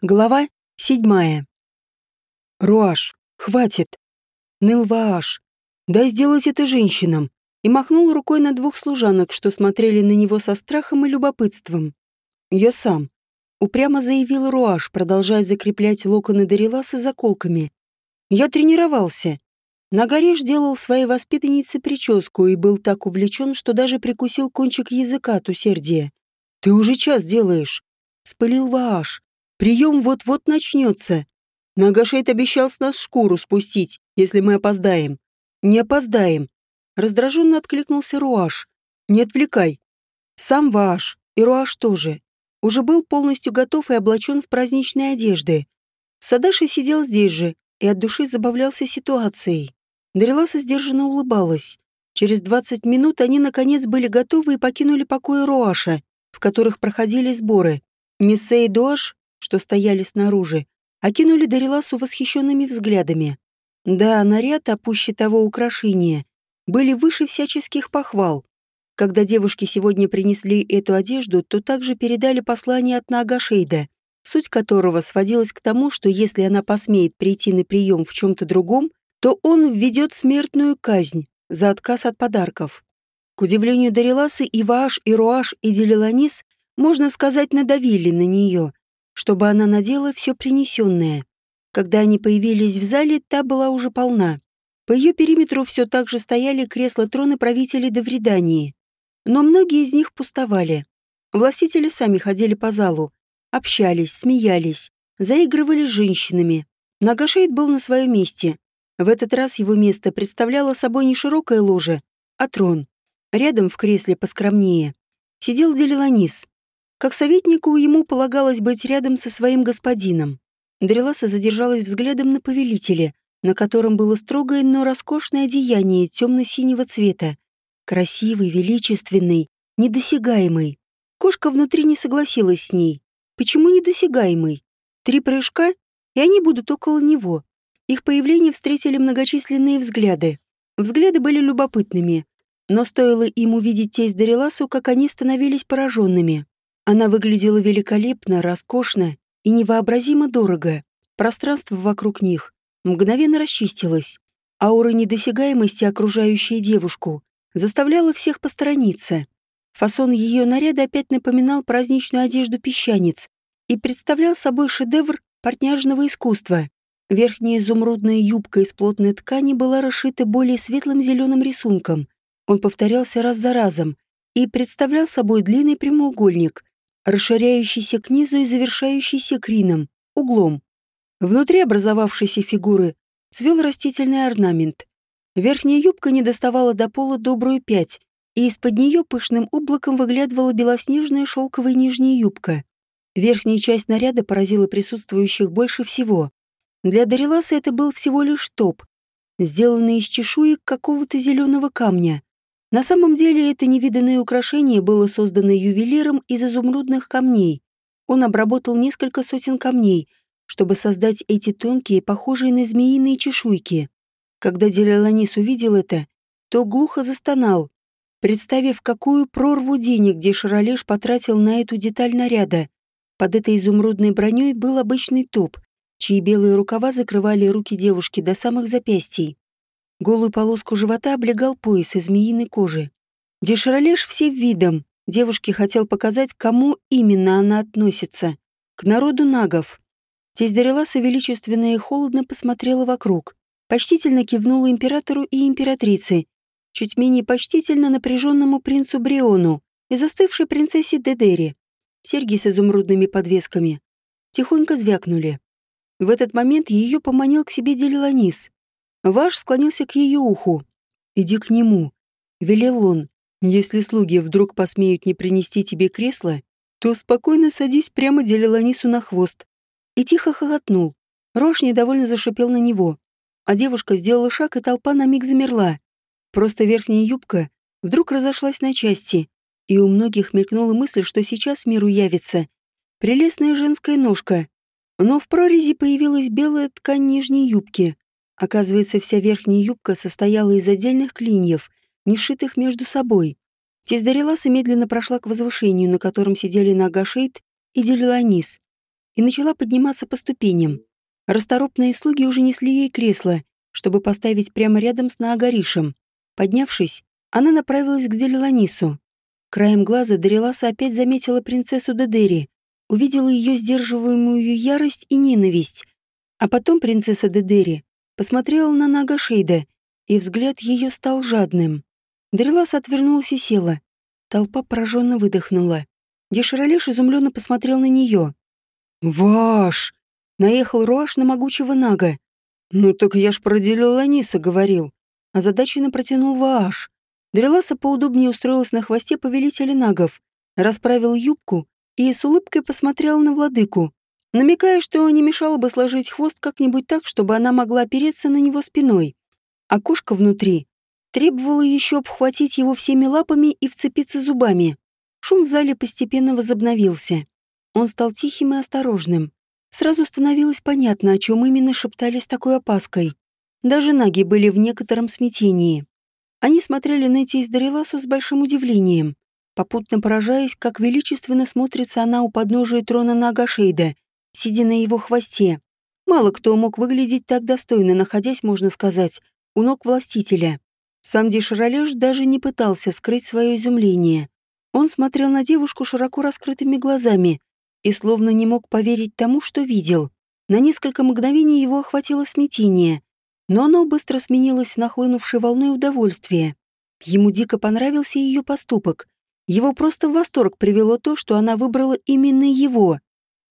Глава седьмая. «Руаш, хватит!» Ныл Вааш. «Дай сделать это женщинам!» И махнул рукой на двух служанок, что смотрели на него со страхом и любопытством. «Я сам», — упрямо заявил Руаш, продолжая закреплять локоны Дариласа заколками. «Я тренировался. Нагареш делал своей воспитаннице прическу и был так увлечен, что даже прикусил кончик языка от усердия. «Ты уже час делаешь», — спылил Вааш. Прием вот-вот начнется. Нагашейт обещал с нас шкуру спустить, если мы опоздаем. Не опоздаем. Раздраженно откликнулся Руаш. Не отвлекай. Сам Вааш и Руаш тоже. Уже был полностью готов и облачен в праздничные одежды. Садаши сидел здесь же и от души забавлялся ситуацией. Дариласа сдержанно улыбалась. Через 20 минут они наконец были готовы и покинули покои Руаша, в которых проходили сборы. Миссе и что стояли снаружи, окинули Дариласу восхищенными взглядами. Да, наряд, а пуще того украшения, были выше всяческих похвал. Когда девушки сегодня принесли эту одежду, то также передали послание от Нагашейда, суть которого сводилась к тому, что если она посмеет прийти на прием в чем-то другом, то он введет смертную казнь за отказ от подарков. К удивлению Дариласы, и Вааш, и Руаш, и Делиланис, можно сказать, надавили на нее, чтобы она надела все принесенное. Когда они появились в зале, та была уже полна. По ее периметру все так же стояли кресла-троны правителей до вредании. Но многие из них пустовали. Властители сами ходили по залу, общались, смеялись, заигрывали с женщинами. Нагашейд был на своем месте. В этот раз его место представляло собой не широкое ложе, а трон. Рядом в кресле поскромнее сидел Делиланис, как советнику ему полагалось быть рядом со своим господином. Дреласа задержалась взглядом на повелителе, на котором было строгое, но роскошное одеяние темно-синего цвета. Красивый, величественный, недосягаемый. Кошка внутри не согласилась с ней. Почему недосягаемый? Три прыжка, и они будут около него. Их появление встретили многочисленные взгляды. Взгляды были любопытными, но стоило им увидеть тесть Дариласу, как они становились пораженными. Она выглядела великолепно, роскошно и невообразимо дорого. Пространство вокруг них мгновенно расчистилось. Аура недосягаемости, окружающая девушку, заставляла всех посторониться. Фасон ее наряда опять напоминал праздничную одежду песчанец и представлял собой шедевр портняжного искусства. Верхняя изумрудная юбка из плотной ткани была расшита более светлым зеленым рисунком. Он повторялся раз за разом и представлял собой длинный прямоугольник, расширяющийся к низу и завершающийся крином, углом. Внутри образовавшейся фигуры цвел растительный орнамент. Верхняя юбка не доставала до пола добрую пять, и из-под нее пышным облаком выглядывала белоснежная шелковая нижняя юбка. Верхняя часть наряда поразила присутствующих больше всего. Для Дариласа это был всего лишь топ, сделанный из чешуек какого-то зеленого камня. На самом деле это невиданное украшение было создано ювелиром из изумрудных камней. Он обработал несколько сотен камней, чтобы создать эти тонкие, похожие на змеиные чешуйки. Когда Делеланис увидел это, то глухо застонал, представив, какую прорву денег Деширалеш потратил на эту деталь наряда. Под этой изумрудной броней был обычный топ, чьи белые рукава закрывали руки девушки до самых запястий. Голую полоску живота облегал пояс из змеиной кожи. Деширалеш всем видом девушке хотел показать, кому именно она относится. К народу нагов. Тесть Дариласа величественно и холодно посмотрела вокруг. Почтительно кивнула императору и императрице. Чуть менее почтительно напряженному принцу Бриону и застывшей принцессе Дедери. Серьги с изумрудными подвесками. Тихонько звякнули. В этот момент ее поманил к себе Делиланис. Ваш склонился к ее уху. «Иди к нему», — велел он. «Если слуги вдруг посмеют не принести тебе кресло, то спокойно садись прямо Делиланису на хвост». И тихо хохотнул. Рош недовольно зашипел на него. А девушка сделала шаг, и толпа на миг замерла. Просто верхняя юбка вдруг разошлась на части, и у многих мелькнула мысль, что сейчас миру явится прелестная женская ножка. Но в прорези появилась белая ткань нижней юбки, Оказывается, вся верхняя юбка состояла из отдельных клиньев, не сшитых между собой. Тездареласа медленно прошла к возвышению, на котором сидели Нагашейт и Делиланис. и начала подниматься по ступеням. Расторопные слуги уже несли ей кресло, чтобы поставить прямо рядом с Наагаришем. Поднявшись, она направилась к Делиланису. Краем глаза Дариласа опять заметила принцессу Дедери, увидела ее сдерживаемую ярость и ненависть. А потом принцесса Дедери посмотрела на Нагашейда, и взгляд ее стал жадным. Дарилас отвернулась и села. Толпа пораженно выдохнула. Деширалеш изумленно посмотрел на нее. «Ваш!» — наехал Руаш на могучего Нага. «Ну так я ж про Делиланиса говорил». Озадаченно протянул Вааш. Дреласа поудобнее устроилась на хвосте повелителя нагов, расправил юбку и с улыбкой посмотрел на владыку, намекая, что не мешало бы сложить хвост как-нибудь так, чтобы она могла опереться на него спиной. А кошка внутри требовала еще обхватить его всеми лапами и вцепиться зубами. Шум в зале постепенно возобновился. Он стал тихим и осторожным. Сразу становилось понятно, о чем именно шептали с такой опаской. Даже наги были в некотором смятении. Они смотрели на эти Дариласу с большим удивлением, попутно поражаясь, как величественно смотрится она у подножия трона Нагашейда, сидя на его хвосте. Мало кто мог выглядеть так достойно, находясь, можно сказать, у ног властителя. Сам Дишаролеш даже не пытался скрыть свое изумление. Он смотрел на девушку широко раскрытыми глазами, и словно не мог поверить тому, что видел. На несколько мгновений его охватило смятение, но оно быстро сменилось нахлынувшей волной удовольствия. Ему дико понравился ее поступок. Его просто в восторг привело то, что она выбрала именно его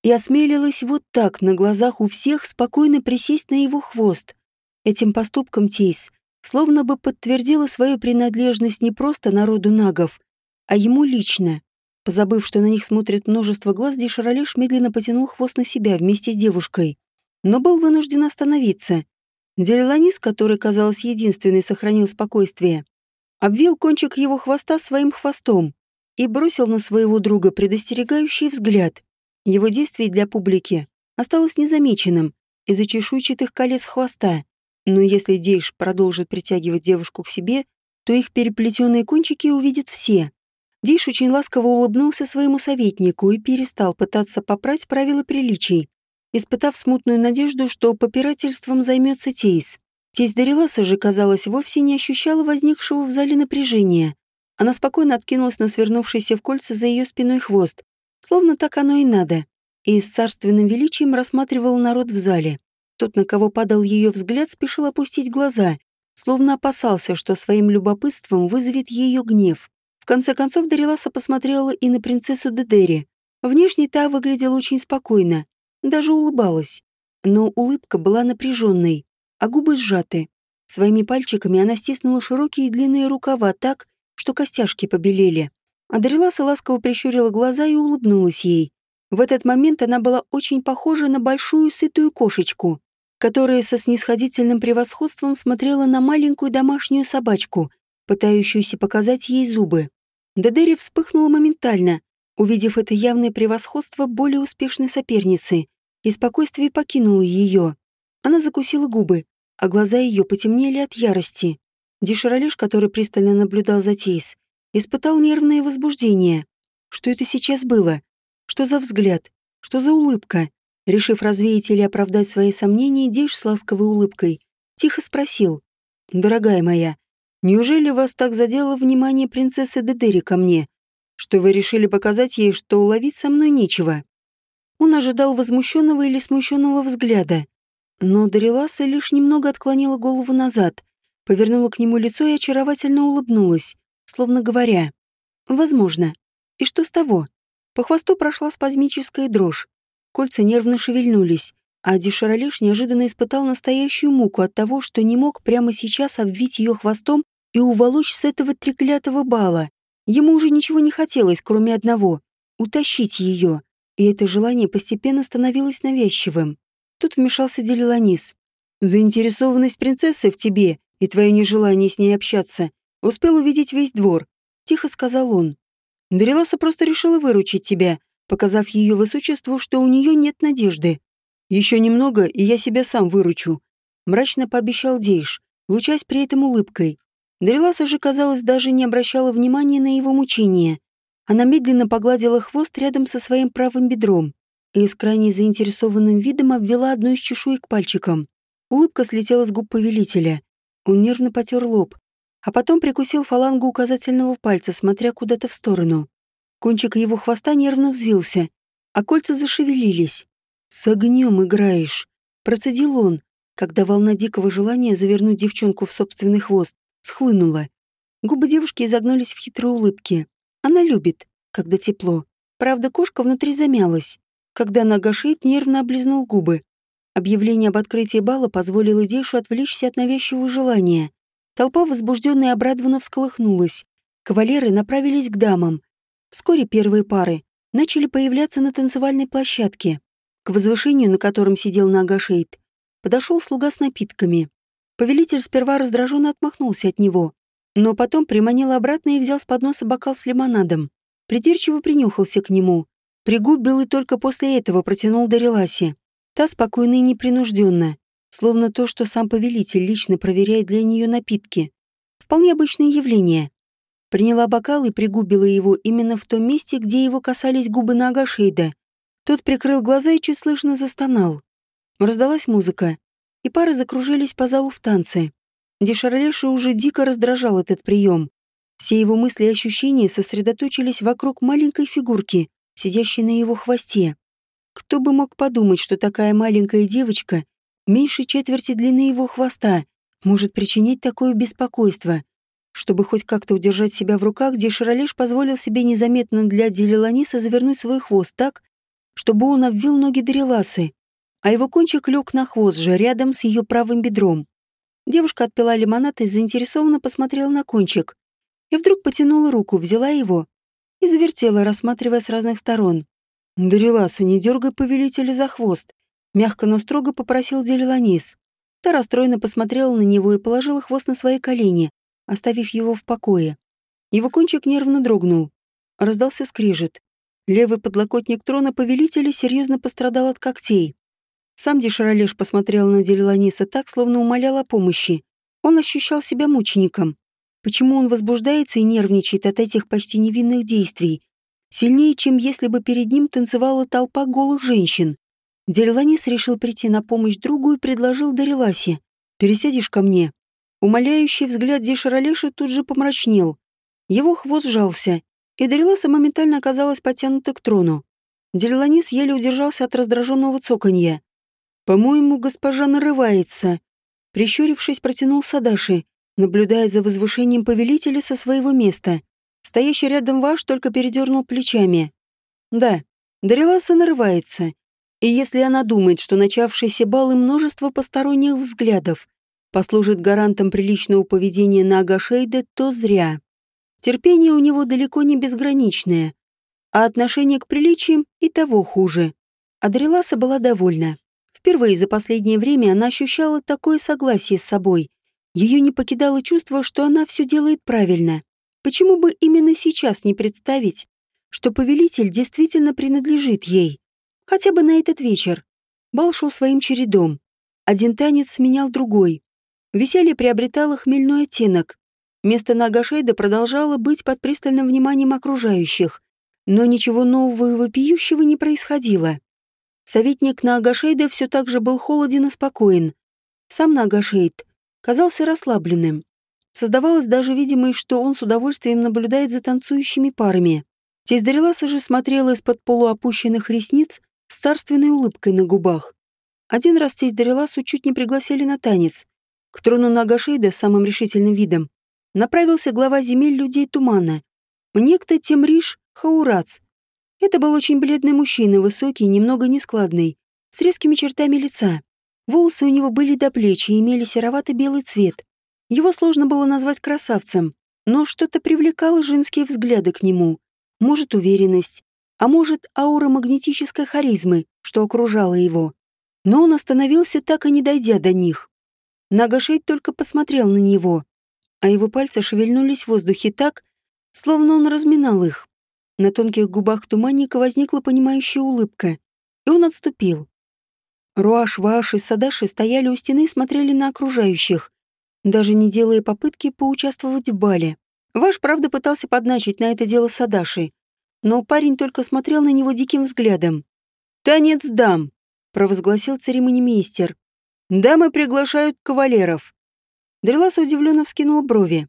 и осмелилась вот так на глазах у всех спокойно присесть на его хвост. Этим поступком Тейс словно бы подтвердила свою принадлежность не просто народу нагов, а ему лично. Позабыв, что на них смотрит множество глаз, Дешаролеш медленно потянул хвост на себя вместе с девушкой. Но был вынужден остановиться. Делиланис, который, казалось, единственный сохранил спокойствие, обвил кончик его хвоста своим хвостом и бросил на своего друга предостерегающий взгляд. Его действие для публики осталось незамеченным из-за чешуйчатых колец хвоста. Но если Дейш продолжит притягивать девушку к себе, то их переплетенные кончики увидят все. Диш очень ласково улыбнулся своему советнику и перестал пытаться попрать правила приличий, испытав смутную надежду, что попирательством займется Тейс. Тесть Дариласа же, казалось, вовсе не ощущала возникшего в зале напряжения. Она спокойно откинулась на свернувшийся в кольца за ее спиной хвост, словно так оно и надо, и с царственным величием рассматривала народ в зале. Тот, на кого падал ее взгляд, спешил опустить глаза, словно опасался, что своим любопытством вызовет ее гнев конце концов Дариласа посмотрела и на принцессу Дедери. Внешне та выглядела очень спокойно, даже улыбалась. Но улыбка была напряженной, а губы сжаты. Своими пальчиками она стиснула широкие и длинные рукава так, что костяшки побелели. А Дариласа ласково прищурила глаза и улыбнулась ей. В этот момент она была очень похожа на большую сытую кошечку, которая со снисходительным превосходством смотрела на маленькую домашнюю собачку, пытающуюся показать ей зубы. Дедери вспыхнула моментально, увидев это явное превосходство более успешной соперницы, и спокойствие покинуло ее. Она закусила губы, а глаза ее потемнели от ярости. Деширалеш, который пристально наблюдал за Тейс, испытал нервное возбуждение. Что это сейчас было? Что за взгляд? Что за улыбка? Решив развеять или оправдать свои сомнения, Дейш с ласковой улыбкой тихо спросил. «Дорогая моя, Неужели вас так задело внимание принцессы Дедери ко мне, что вы решили показать ей, что уловить со мной нечего?» Он ожидал возмущенного или смущенного взгляда, но Дариласа лишь немного отклонила голову назад, повернула к нему лицо и очаровательно улыбнулась, словно говоря «Возможно. И что с того?» По хвосту прошла спазмическая дрожь. Кольца нервно шевельнулись, а Дишаралеш неожиданно испытал настоящую муку от того, что не мог прямо сейчас обвить ее хвостом и уволочь с этого треклятого бала. Ему уже ничего не хотелось, кроме одного — утащить ее, и это желание постепенно становилось навязчивым. Тут вмешался Делиланис. «Заинтересованность принцессы в тебе и твое нежелание с ней общаться успел увидеть весь двор», — тихо сказал он. «Дариласа просто решила выручить тебя, показав ее высочеству, что у нее нет надежды. Еще немного, и я себя сам выручу», — мрачно пообещал Дейш, лучась при этом улыбкой. Дреласа же, казалось, даже не обращала внимания на его мучения. Она медленно погладила хвост рядом со своим правым бедром. и с крайне заинтересованным видом обвела одну из чешуек пальчиком. Улыбка слетела с губ повелителя. Он нервно потер лоб, а потом прикусил фалангу указательного пальца, смотря куда-то в сторону. Кончик его хвоста нервно взвился, а кольца зашевелились. «С огнем играешь», — процедил он, когда волна дикого желания завернуть девчонку в собственный хвост схлынула. Губы девушки изогнулись в хитрой улыбке. Она любит, когда тепло. Правда, кошка внутри замялась, когда нога шеет нервно облизнул губы. Объявление об открытии бала позволило Дейшу отвлечься от навязчивого желания. Толпа возбужденная и обрадованно всколыхнулась. Кавалеры направились к дамам. Вскоре первые пары начали появляться на танцевальной площадке. К возвышению, на котором сидел Нагашейд, подошел слуга с напитками. Повелитель сперва раздраженно отмахнулся от него, но потом приманил обратно и взял с подноса бокал с лимонадом. Придирчиво принюхался к нему, пригубил и только после этого протянул Дариласе. Та спокойно и непринужденно, словно то, что сам повелитель лично проверяет для нее напитки. Вполне обычное явление. Приняла бокал и пригубила его именно в том месте, где его касались губы Нага Шейда. Тот прикрыл глаза и чуть слышно застонал. Раздалась музыка, и пары закружились по залу в танце. Дешарлеша уже дико раздражал этот прием. Все его мысли и ощущения сосредоточились вокруг маленькой фигурки, сидящей на его хвосте. Кто бы мог подумать, что такая маленькая девочка меньше четверти длины его хвоста, может причинить такое беспокойство. Чтобы хоть как-то удержать себя в руках, Деширалеш позволил себе незаметно для Делиланиса завернуть свой хвост так, чтобы он обвил ноги Дариласы, а его кончик лег на хвост же рядом с ее правым бедром. Девушка отпила лимонад и заинтересованно посмотрела на кончик. И вдруг потянула руку, взяла его и завертела, рассматривая с разных сторон. «Дариласа, не дергай повелителя за хвост», Мягко, но строго попросил Делиланис. Та расстроенно посмотрела на него и положила хвост на свои колени, оставив его в покое. Его кончик нервно дрогнул. Раздался скрежет. Левый подлокотник трона повелителя серьезно пострадал от когтей. Сам Деширалеш посмотрел на Делиланиса так, словно умолял о помощи. Он ощущал себя мучеником. Почему он возбуждается и нервничает от этих почти невинных действий? Сильнее, чем если бы перед ним танцевала толпа голых женщин. Дельланис решил прийти на помощь другу и предложил Дариласе. «Пересядешь ко мне?» Умоляющий взгляд Деширалеши тут же помрачнел. Его хвост сжался, и Дариласа моментально оказалась подтянута к трону. Дельланис еле удержался от раздраженного цоканья. «По-моему, госпожа нарывается». Прищурившись, протянул Садаши, наблюдая за возвышением повелителя со своего места. Стоящий рядом ваш только передернул плечами. «Да, Дариласа нарывается. И если она думает, что начавшийся бал и множество посторонних взглядов послужит гарантом приличного поведения на Агашейде, то зря. Терпение у него далеко не безграничное, а отношение к приличиям и того хуже. Адреласа была довольна. Впервые за последнее время она ощущала такое согласие с собой. Ее не покидало чувство, что она все делает правильно. Почему бы именно сейчас не представить, что повелитель действительно принадлежит ей? Хотя бы на этот вечер. Бал шел своим чередом. Один танец сменял другой. Веселье приобретало хмельной оттенок. Место Нагашейда продолжало быть под пристальным вниманием окружающих. Но ничего нового и вопиющего не происходило. Советник Нагашейда все так же был холоден и спокоен. Сам Нагашейд казался расслабленным. Создавалось даже видимость, что он с удовольствием наблюдает за танцующими парами. Тесть же смотрела из-под полуопущенных ресниц с царственной улыбкой на губах. Один раз тесть Дариласу чуть не пригласили на танец. К трону Нагашейда самым решительным видом направился глава земель людей Тумана. Некто Темриш Хаурац. Это был очень бледный мужчина, высокий, немного нескладный, с резкими чертами лица. Волосы у него были до плеч и имели серовато-белый цвет. Его сложно было назвать красавцем, но что-то привлекало женские взгляды к нему. Может, уверенность, а может, аура магнетической харизмы, что окружала его. Но он остановился, так и не дойдя до них. Нагашейд только посмотрел на него, а его пальцы шевельнулись в воздухе так, словно он разминал их. На тонких губах туманника возникла понимающая улыбка, и он отступил. Руаш, Вааш и Садаши стояли у стены и смотрели на окружающих, даже не делая попытки поучаствовать в бале. Ваш, правда, пытался подначить на это дело Садаши, но парень только смотрел на него диким взглядом. «Танец дам», — провозгласил церемонимейстер. «Дамы приглашают кавалеров». Дреласа удивленно вскинула брови.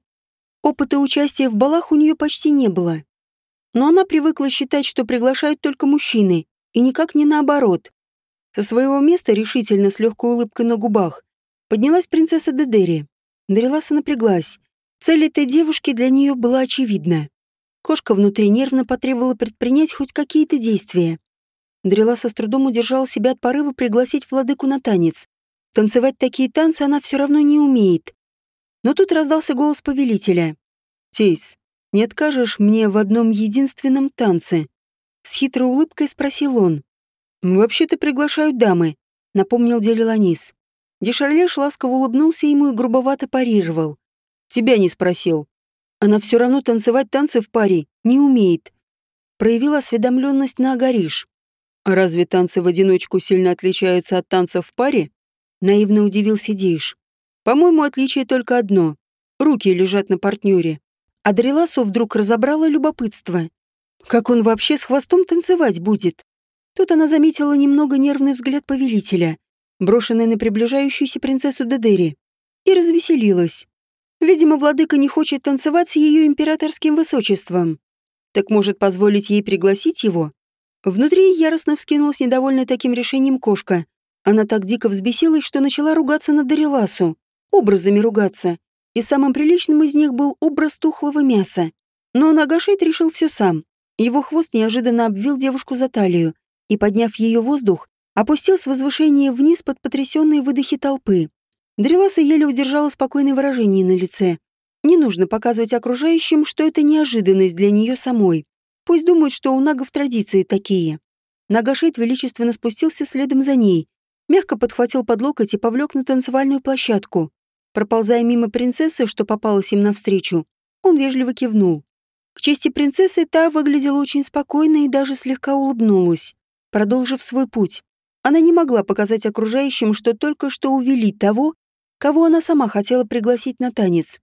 Опыта участия в балах у нее почти не было. Но она привыкла считать, что приглашают только мужчины, и никак не наоборот. Со своего места, решительно, с легкой улыбкой на губах, поднялась принцесса Дедери. Дариласа напряглась. Цель этой девушки для нее была очевидна. Кошка внутри нервно потребовала предпринять хоть какие-то действия. Дариласа с трудом удержала себя от порыва пригласить владыку на танец. Танцевать такие танцы она все равно не умеет. Но тут раздался голос повелителя. «Тейс, не откажешь мне в одном единственном танце?» С хитрой улыбкой спросил он. «Вообще-то приглашают дамы», — напомнил Делиланис. Дешарлеш ласково улыбнулся ему и грубовато парировал. «Тебя не спросил. Она все равно танцевать танцы в паре не умеет». Проявил осведомленность на Агариш. «А разве танцы в одиночку сильно отличаются от танцев в паре?» Наивно удивился Дейш. «По-моему, отличие только одно. Руки лежат на партнере». А Дреласу вдруг разобрало любопытство. Как он вообще с хвостом танцевать будет? Тут она заметила немного нервный взгляд повелителя, брошенный на приближающуюся принцессу Дедери, и развеселилась. Видимо, владыка не хочет танцевать с ее императорским высочеством. Так может позволить ей пригласить его? Внутри яростно вскинулась недовольная таким решением кошка. Она так дико взбесилась, что начала ругаться на Дариласу. Образами ругаться. И самым приличным из них был образ тухлого мяса. Но Нагашейт решил все сам. Его хвост неожиданно обвил девушку за талию и, подняв ее воздух, опустил с возвышения вниз под потрясенные выдохи толпы. Дреласа еле удержала спокойное выражение на лице. Не нужно показывать окружающим, что это неожиданность для нее самой. Пусть думают, что у нагов традиции такие. Нагашейт величественно спустился следом за ней, мягко подхватил под локоть и повлек на танцевальную площадку. Проползая мимо принцессы, что попалась им навстречу, он вежливо кивнул. К чести принцессы та выглядела очень спокойно и даже слегка улыбнулась, продолжив свой путь. Она не могла показать окружающим, что только что увели того, кого она сама хотела пригласить на танец.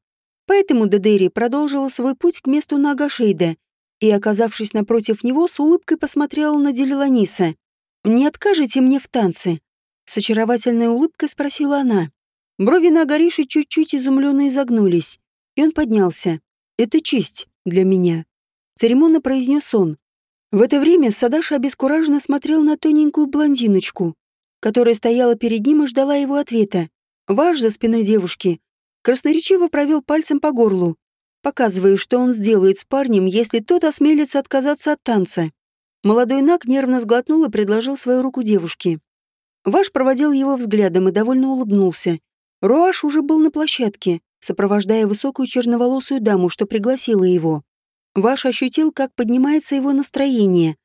Поэтому Дедери продолжила свой путь к месту Нагашейда и, оказавшись напротив него, с улыбкой посмотрела на Делиланиса. «Не откажете мне в танце?» С очаровательной улыбкой спросила она. Брови Нагариши чуть-чуть изумленно изогнулись, и он поднялся. «Это честь для меня», — церемонно произнес он. В это время Садаша обескураженно смотрел на тоненькую блондиночку, которая стояла перед ним и ждала его ответа. Ваш за спиной девушки красноречиво провел пальцем по горлу, показывая, что он сделает с парнем, если тот осмелится отказаться от танца. Молодой Нак нервно сглотнул и предложил свою руку девушке. Ваш проводил его взглядом и довольно улыбнулся. Руаш уже был на площадке, сопровождая высокую черноволосую даму, что пригласила его. Ваш ощутил, как поднимается его настроение,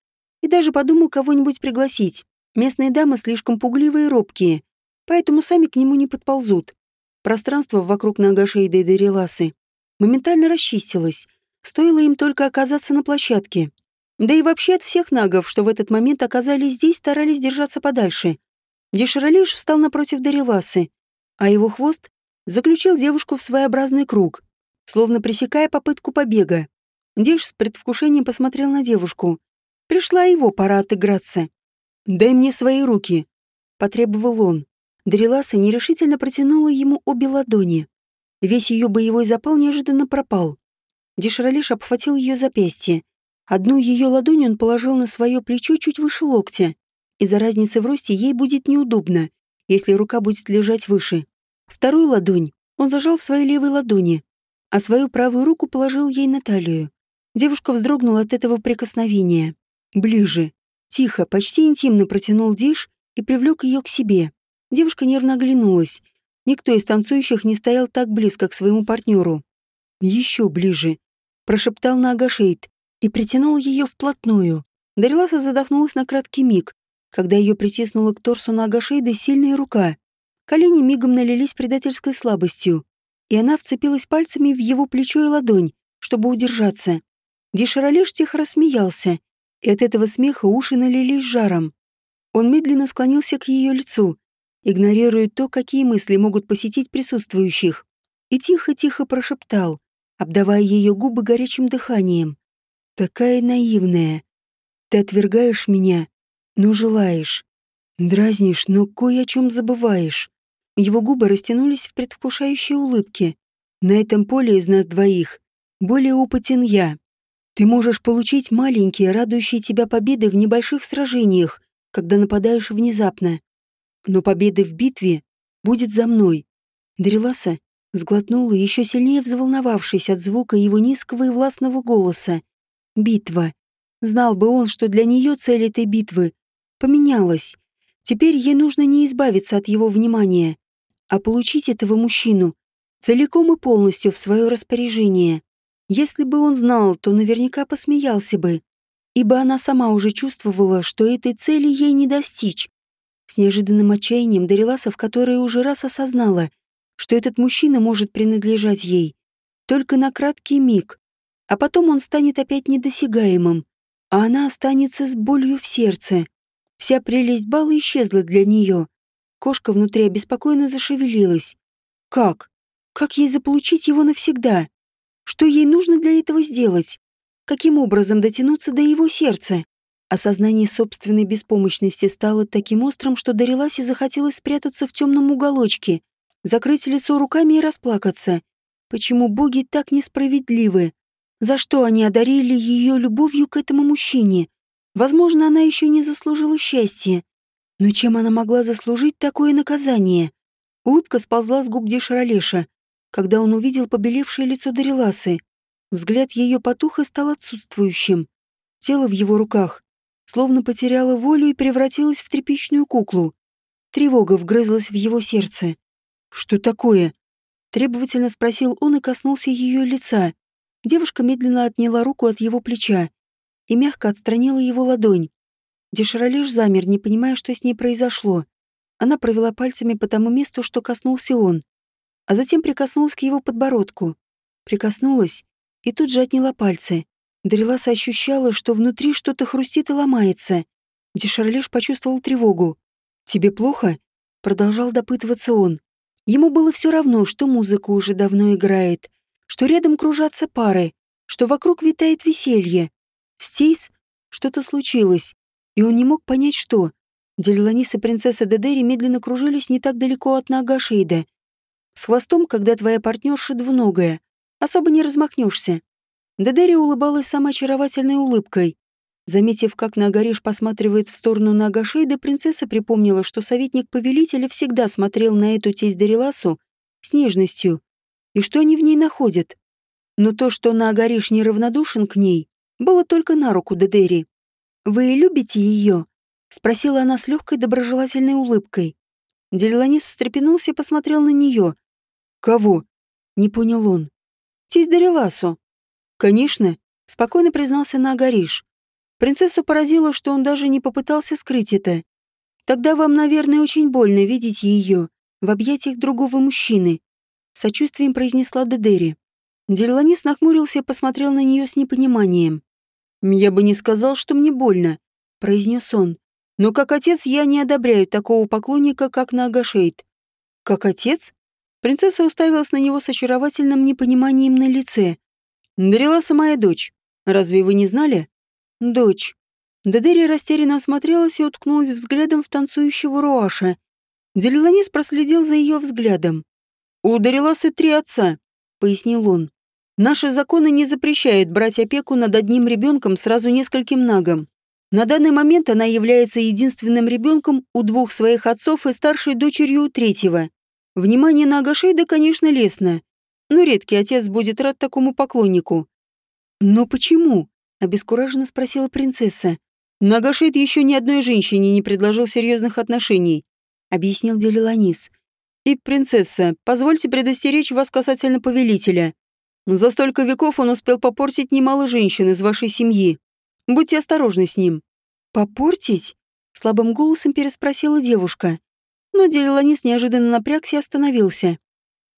и даже подумал кого-нибудь пригласить. Местные дамы слишком пугливые и робкие, поэтому сами к нему не подползут. Пространство вокруг Нагашейда и Дереласы моментально расчистилось, стоило им только оказаться на площадке. Да и вообще от всех нагов, что в этот момент оказались здесь, старались держаться подальше. Деширалиш встал напротив Дариласы, а его хвост заключил девушку в своеобразный круг, словно пресекая попытку побега. Диш с предвкушением посмотрел на девушку. Пришла его пора отыграться. «Дай мне свои руки», — потребовал он. Дариласа нерешительно протянула ему обе ладони. Весь ее боевой запал неожиданно пропал. Деширалиш обхватил ее запястье. Одну ее ладонь он положил на свое плечо чуть выше локтя. Из-за разницы в росте ей будет неудобно, если рука будет лежать выше. Вторую ладонь он зажал в своей левой ладони, а свою правую руку положил ей на талию. Девушка вздрогнула от этого прикосновения. Ближе. Тихо, почти интимно протянул Диш и привлек ее к себе. Девушка нервно оглянулась. Никто из танцующих не стоял так близко к своему партнеру. «Еще ближе», — прошептал Нагашейд и притянул ее вплотную. Дариласа задохнулась на краткий миг, когда ее притиснула к торсу Нагашейда сильная рука. Колени мигом налились предательской слабостью, и она вцепилась пальцами в его плечо и ладонь, чтобы удержаться. Дишаралеш тихо рассмеялся, и от этого смеха уши налились жаром. Он медленно склонился к ее лицу, игнорируя то, какие мысли могут посетить присутствующих, и тихо-тихо прошептал, обдавая ее губы горячим дыханием. «Такая наивная. Ты отвергаешь меня, но желаешь. Дразнишь, но кое о чем забываешь. Его губы растянулись в предвкушающей улыбке. На этом поле из нас двоих более опытен я. Ты можешь получить маленькие, радующие тебя победы в небольших сражениях, когда нападаешь внезапно. Но победы в битве будет за мной. Дариласа сглотнула, еще сильнее взволновавшись от звука его низкого и властного голоса. Битва. Знал бы он, что для нее цель этой битвы поменялась. Теперь ей нужно не избавиться от его внимания, а получить этого мужчину целиком и полностью в свое распоряжение. Если бы он знал, то наверняка посмеялся бы, ибо она сама уже чувствовала, что этой цели ей не достичь. С неожиданным отчаянием Дариласа в которой уже раз осознала, что этот мужчина может принадлежать ей только на краткий миг, а потом он станет опять недосягаемым, а она останется с болью в сердце. Вся прелесть бала исчезла для нее. Кошка внутри обеспокоенно зашевелилась. Как? Как ей заполучить его навсегда? Что ей нужно для этого сделать? Каким образом дотянуться до его сердца? Осознание собственной беспомощности стало таким острым, что Дариласе захотелось спрятаться в темном уголочке, закрыть лицо руками и расплакаться. Почему боги так несправедливы? За что они одарили ее любовью к этому мужчине? Возможно, она еще не заслужила счастья. Но чем она могла заслужить такое наказание? Улыбка сползла с губ Деширалеша, когда он увидел побелевшее лицо Дариласы. Взгляд ее потух и стал отсутствующим. Тело в его руках словно потеряло волю и превратилось в тряпичную куклу. Тревога вгрызлась в его сердце. «Что такое?» Требовательно спросил он и коснулся ее лица. Девушка медленно отняла руку от его плеча и мягко отстранила его ладонь. Деширалеш замер, не понимая, что с ней произошло. Она провела пальцами по тому месту, что коснулся он, а затем прикоснулась к его подбородку. Прикоснулась и тут же отняла пальцы. Дариласа ощущала, что внутри что-то хрустит и ломается. Дешарлеш почувствовал тревогу. «Тебе плохо?» — продолжал допытываться он. Ему было все равно, что музыка уже давно играет, что рядом кружатся пары, что вокруг витает веселье. Стейс что-то случилось, и он не мог понять, что. Дельланис и принцесса Дедери медленно кружились не так далеко от Нагашейда. С хвостом, когда твоя партнерша двуногая, особо не размахнешься. Дедери улыбалась самой очаровательной улыбкой. Заметив, как Нагариш посматривает в сторону Нагашейда, принцесса припомнила, что советник повелителя всегда смотрел на эту тесть Дариласу с нежностью и что они в ней находят. Но то, что Наагариш неравнодушен к ней, было только на руку Дедери. «Вы любите ее?» — спросила она с легкой доброжелательной улыбкой. Дельланис встрепенулся и посмотрел на нее. «Кого?» — не понял он. «Тесть Дариласу». «Конечно», — спокойно признался Наагариш. Принцессу поразило, что он даже не попытался скрыть это. «Тогда вам, наверное, очень больно видеть ее в объятиях другого мужчины сочувствием произнесла Дедери. Дельланис нахмурился и посмотрел на нее с непониманием. «Я бы не сказал, что мне больно», — произнес он. «Но как отец я не одобряю такого поклонника, как Нагашейд». «Как отец?» Принцесса уставилась на него с очаровательным непониманием на лице. «Дариласа моя дочь. Разве вы не знали?» «Дочь». Дедери растерянно осмотрелась и уткнулась взглядом в танцующего Руаша. Делиланис проследил за ее взглядом. «У Дариласы три отца», — пояснил он. «Наши законы не запрещают брать опеку над одним ребенком сразу нескольким нагом. На данный момент она является единственным ребенком у двух своих отцов и старшей дочерью у третьего. Внимание на Агашейда, конечно, лестно, но редкий отец будет рад такому поклоннику». «Но почему?» — обескураженно спросила принцесса. «Нагашейд еще ни одной женщине не предложил серьезных отношений», — объяснил Делиланис. И, принцесса, позвольте предостеречь вас касательно повелителя. За столько веков он успел попортить немало женщин из вашей семьи. Будьте осторожны с ним». «Попортить?» — слабым голосом переспросила девушка. Но Делиланис неожиданно напрягся и остановился.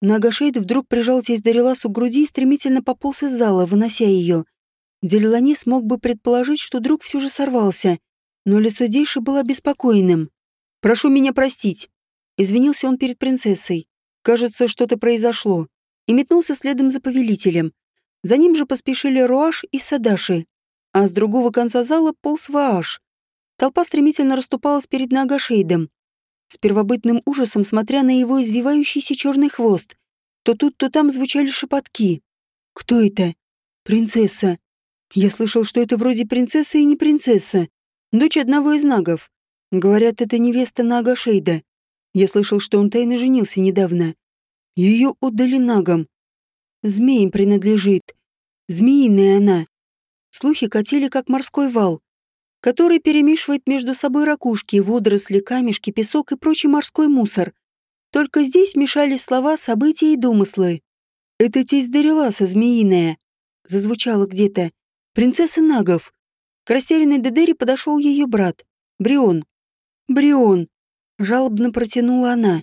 Нагашейд вдруг прижал тесть Дариласу к груди и стремительно пополз из зала, вынося ее. Делиланис мог бы предположить, что друг все же сорвался, но лицо Дейши было обеспокоенным. «Прошу меня простить», Извинился он перед принцессой. Кажется, что-то произошло. И метнулся следом за повелителем. За ним же поспешили Руаш и Садаши. А с другого конца зала полз Вааш. Толпа стремительно расступалась перед Нагашейдом, с первобытным ужасом смотря на его извивающийся черный хвост. То тут, то там звучали шепотки. «Кто это?» «Принцесса». Я слышал, что это вроде принцесса и не принцесса. Дочь одного из нагов. Говорят, это невеста Нага Шейда. Я слышал, что он тайно женился недавно. Ее отдали нагам. Змеям принадлежит. Змеиная она. Слухи катили, как морской вал, который перемешивает между собой ракушки, водоросли, камешки, песок и прочий морской мусор. Только здесь мешались слова, события и домыслы. «Это тесть Дариласа, змеиная», — зазвучало где-то. «Принцесса Нагов». К растерянной Дедере подошел ее брат, Брион. «Брион», — жалобно протянула она.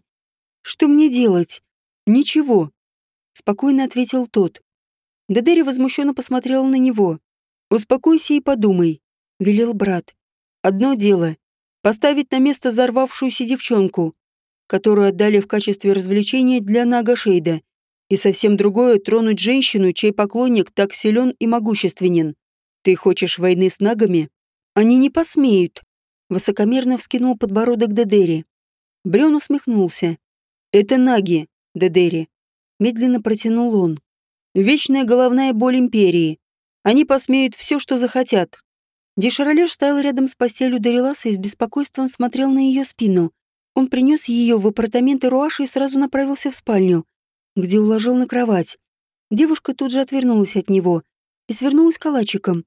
«Что мне делать?» «Ничего», — спокойно ответил тот. Дедери возмущенно посмотрела на него. «Успокойся и подумай», — велел брат. «Одно дело — поставить на место взорвавшуюся девчонку, которую отдали в качестве развлечения для Нагашейда, и совсем другое — тронуть женщину, чей поклонник так силен и могущественен. Ты хочешь войны с нагами? Они не посмеют!» Высокомерно вскинул подбородок Дедери. Брён усмехнулся. «Это наги, Дедери», — медленно протянул он. Вечная головная боль империи. Они посмеют все, что захотят. Деширалеш стоял рядом с постелью Дариласа и с беспокойством смотрел на ее спину. Он принес ее в апартаменты Руаши и сразу направился в спальню, где уложил на кровать. Девушка тут же отвернулась от него и свернулась калачиком,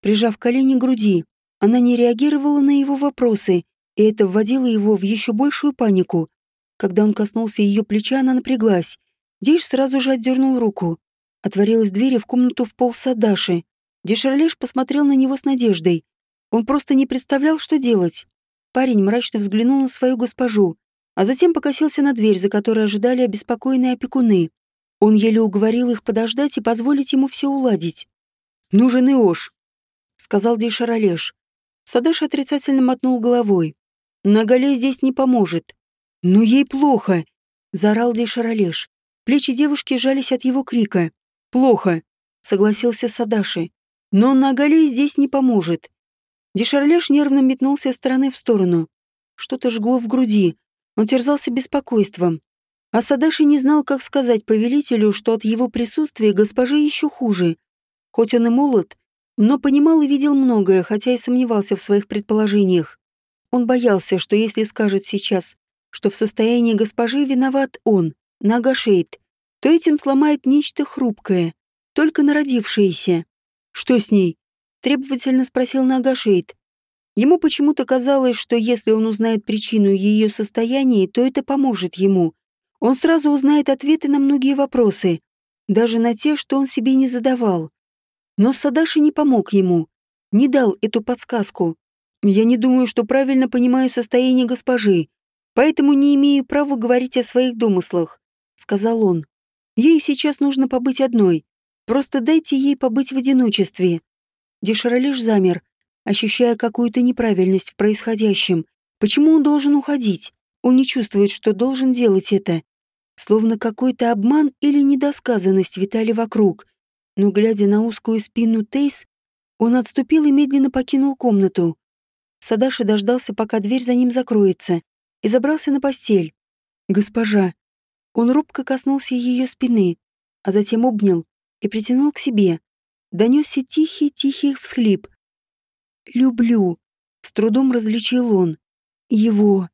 прижав колени к груди. Она не реагировала на его вопросы, и это вводило его в еще большую панику. Когда он коснулся ее плеча, она напряглась. Дейш сразу же отдернул руку. Отворилась дверь в комнату в пол Садаши. Дешерлеш посмотрел на него с надеждой. Он просто не представлял, что делать. Парень мрачно взглянул на свою госпожу, а затем покосился на дверь, за которой ожидали обеспокоенные опекуны. Он еле уговорил их подождать и позволить ему все уладить. «Нужен Иош», — сказал Дейшаролеш. Садаш отрицательно мотнул головой. «Нагале здесь не поможет». «Но ей плохо», — заорал Дейшаролеш. Плечи девушки жались от его крика. «Плохо», — согласился Садаши. «Но Нагали здесь не поможет». Дешарлеш нервно метнулся с стороны в сторону. Что-то жгло в груди. Он терзался беспокойством. А Садаши не знал, как сказать повелителю, что от его присутствия госпоже еще хуже. Хоть он и молод, но понимал и видел многое, хотя и сомневался в своих предположениях. Он боялся, что если скажет сейчас, что в состоянии госпожи виноват он, Нагашейд, то этим сломает нечто хрупкое, только народившееся. «Что с ней?» — требовательно спросил Нагашейд. Ему почему-то казалось, что если он узнает причину ее состояния, то это поможет ему. Он сразу узнает ответы на многие вопросы, даже на те, что он себе не задавал. Но Садаши не помог ему, не дал эту подсказку. «Я не думаю, что правильно понимаю состояние госпожи, поэтому не имею права говорить о своих домыслах», — сказал он. Ей сейчас нужно побыть одной. Просто дайте ей побыть в одиночестве. Деширалиш замер, ощущая какую-то неправильность в происходящем. Почему он должен уходить? Он не чувствует, что должен делать это. Словно какой-то обман или недосказанность витали вокруг. Но, глядя на узкую спину Тейс, он отступил и медленно покинул комнату. Садаши дождался, пока дверь за ним закроется, и забрался на постель. «Госпожа», он робко коснулся ее спины, а затем обнял и притянул к себе. Донесся тихий-тихий всхлип. «Люблю», — с трудом различил он. «Его».